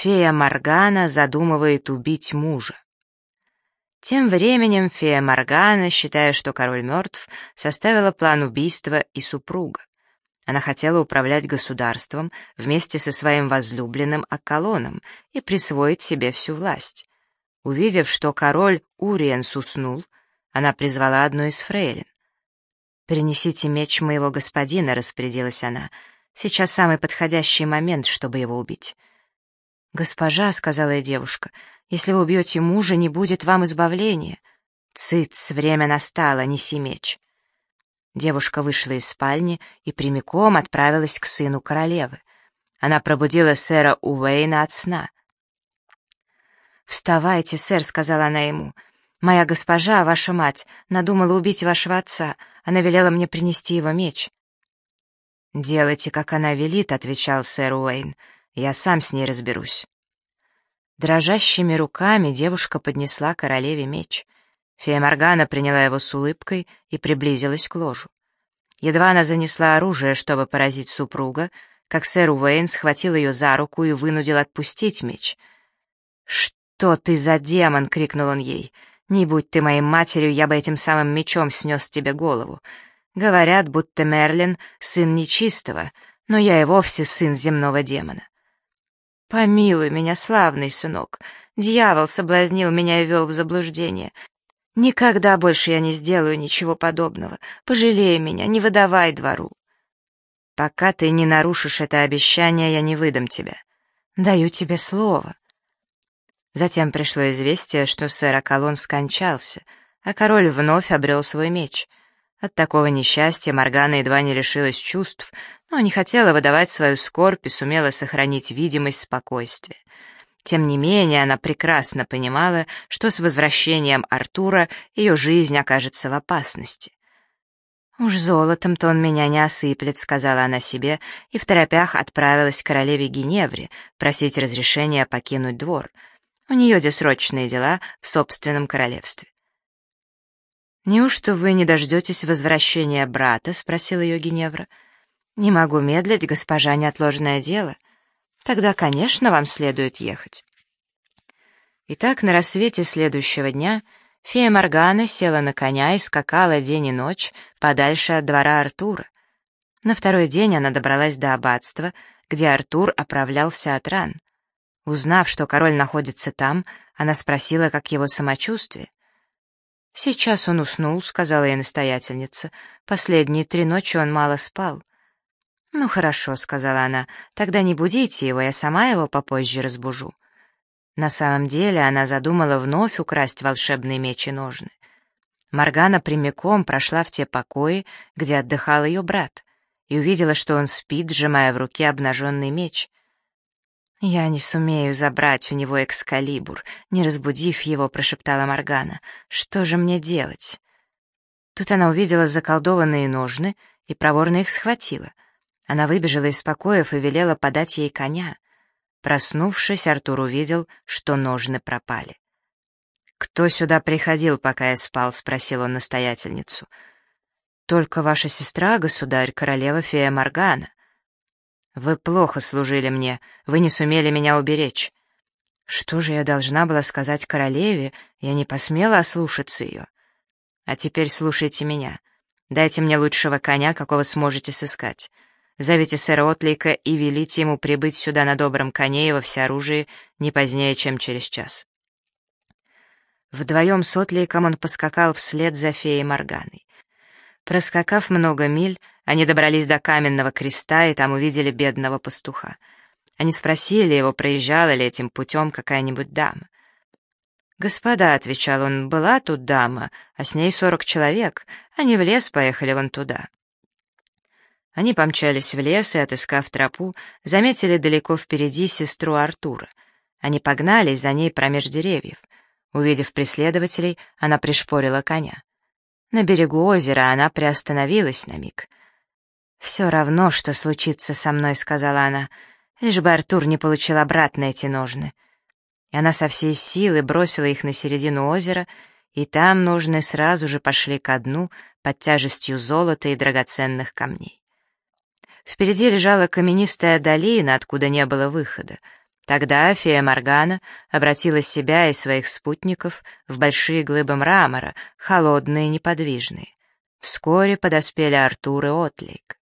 Фея Моргана задумывает убить мужа. Тем временем фея Моргана, считая, что король мертв, составила план убийства и супруга. Она хотела управлять государством вместе со своим возлюбленным Акколоном и присвоить себе всю власть. Увидев, что король Уриенс уснул, она призвала одну из фрейлин. «Принесите меч моего господина», — распорядилась она. «Сейчас самый подходящий момент, чтобы его убить». «Госпожа», — сказала девушка, — «если вы убьете мужа, не будет вам избавления». «Цыц, время настало, неси меч». Девушка вышла из спальни и прямиком отправилась к сыну королевы. Она пробудила сэра Уэйна от сна. «Вставайте, сэр», — сказала она ему. «Моя госпожа, ваша мать, надумала убить вашего отца. Она велела мне принести его меч». «Делайте, как она велит», — отвечал сэр Уэйн. «Я сам с ней разберусь». Дрожащими руками девушка поднесла королеве меч — Фея Моргана приняла его с улыбкой и приблизилась к ложу. Едва она занесла оружие, чтобы поразить супруга, как сэр Уэйн схватил ее за руку и вынудил отпустить меч. «Что ты за демон?» — крикнул он ей. «Не будь ты моей матерью, я бы этим самым мечом снес тебе голову. Говорят, будто Мерлин — сын нечистого, но я и вовсе сын земного демона». «Помилуй меня, славный сынок. Дьявол соблазнил меня и вел в заблуждение. Никогда больше я не сделаю ничего подобного. Пожалей меня, не выдавай двору. Пока ты не нарушишь это обещание, я не выдам тебя. Даю тебе слово. Затем пришло известие, что сэр Акалон скончался, а король вновь обрел свой меч. От такого несчастья Моргана едва не лишилась чувств, но не хотела выдавать свою скорбь и сумела сохранить видимость спокойствия. Тем не менее, она прекрасно понимала, что с возвращением Артура ее жизнь окажется в опасности. «Уж золотом-то он меня не осыплет», — сказала она себе, и в торопях отправилась к королеве Геневре просить разрешения покинуть двор. У нее де срочные дела в собственном королевстве. «Неужто вы не дождетесь возвращения брата?» — спросила ее Геневра. «Не могу медлить, госпожа, неотложное дело». Тогда, конечно, вам следует ехать. Итак, на рассвете следующего дня фея Моргана села на коня и скакала день и ночь подальше от двора Артура. На второй день она добралась до аббатства, где Артур оправлялся от ран. Узнав, что король находится там, она спросила, как его самочувствие. «Сейчас он уснул», — сказала ей настоятельница. «Последние три ночи он мало спал». «Ну хорошо», — сказала она, — «тогда не будите его, я сама его попозже разбужу». На самом деле она задумала вновь украсть волшебный меч и ножны. Моргана прямиком прошла в те покои, где отдыхал ее брат, и увидела, что он спит, сжимая в руке обнаженный меч. «Я не сумею забрать у него экскалибур», — не разбудив его, прошептала Моргана. «Что же мне делать?» Тут она увидела заколдованные ножны и проворно их схватила — она выбежала из покоев и велела подать ей коня. Проснувшись, Артур увидел, что ножны пропали. «Кто сюда приходил, пока я спал?» — спросил он настоятельницу. «Только ваша сестра, государь, королева фея Моргана». «Вы плохо служили мне, вы не сумели меня уберечь». «Что же я должна была сказать королеве? Я не посмела ослушаться ее». «А теперь слушайте меня. Дайте мне лучшего коня, какого сможете сыскать. Зовите сэра Отлейка и велите ему прибыть сюда на добром коне и во всеоружии не позднее, чем через час». Вдвоем с Отлейком он поскакал вслед за феей Морганой. Проскакав много миль, они добрались до каменного креста и там увидели бедного пастуха. Они спросили его, проезжала ли этим путем какая-нибудь дама. «Господа», — отвечал он, — «была тут дама, а с ней сорок человек. Они в лес поехали вон туда». Они помчались в лес и, отыскав тропу, заметили далеко впереди сестру Артура. Они погнались за ней промеж деревьев. Увидев преследователей, она пришпорила коня. На берегу озера она приостановилась на миг. «Все равно, что случится со мной», — сказала она, — «лишь бы Артур не получил обратно эти ножны». И она со всей силы бросила их на середину озера, и там ножны сразу же пошли ко дну под тяжестью золота и драгоценных камней. Впереди лежала каменистая долина, откуда не было выхода. Тогда фея Моргана обратила себя и своих спутников в большие глыбы мрамора, холодные и неподвижные. Вскоре подоспели Артур и Отлейк.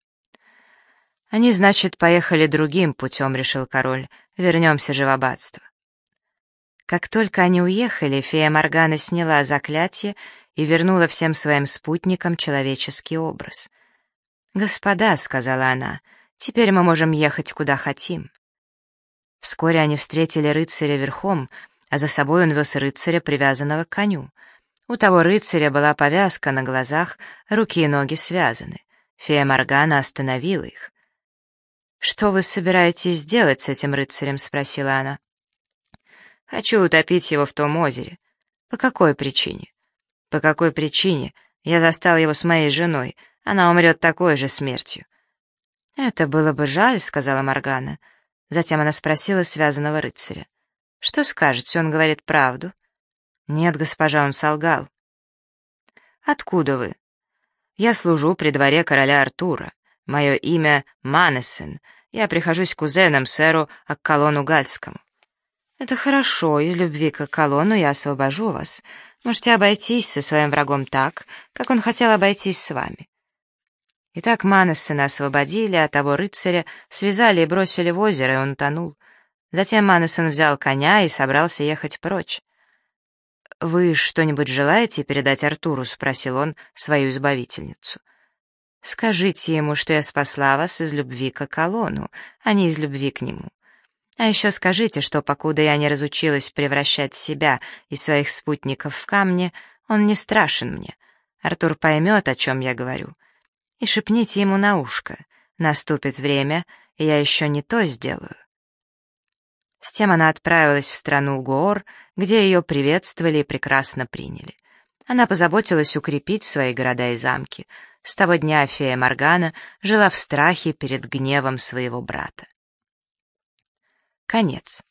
«Они, значит, поехали другим путем», — решил король. «Вернемся же в аббатство». Как только они уехали, фея Моргана сняла заклятие и вернула всем своим спутникам человеческий образ. «Господа», — сказала она, — «теперь мы можем ехать куда хотим». Вскоре они встретили рыцаря верхом, а за собой он вез рыцаря, привязанного к коню. У того рыцаря была повязка на глазах, руки и ноги связаны. Фея Моргана остановила их. «Что вы собираетесь делать с этим рыцарем?» — спросила она. Хочу утопить его в том озере. По какой причине? По какой причине? Я застал его с моей женой. Она умрет такой же смертью. Это было бы жаль, сказала Моргана. Затем она спросила связанного рыцаря. Что скажете, он говорит правду? Нет, госпожа, он солгал. Откуда вы? Я служу при дворе короля Артура. Мое имя Манессен. Я прихожусь кузеном сэру Акколону Гальскому. «Это хорошо, из любви к колонну я освобожу вас. Можете обойтись со своим врагом так, как он хотел обойтись с вами». Итак, Манессена освободили, а того рыцаря связали и бросили в озеро, и он тонул. Затем Манессен взял коня и собрался ехать прочь. «Вы что-нибудь желаете передать Артуру?» — спросил он свою избавительницу. «Скажите ему, что я спасла вас из любви к колонну, а не из любви к нему. А еще скажите, что, покуда я не разучилась превращать себя и своих спутников в камни, он не страшен мне. Артур поймет, о чем я говорю. И шепните ему на ушко. Наступит время, и я еще не то сделаю. С тем она отправилась в страну Гоор, где ее приветствовали и прекрасно приняли. Она позаботилась укрепить свои города и замки. С того дня фея Моргана жила в страхе перед гневом своего брата. Конец.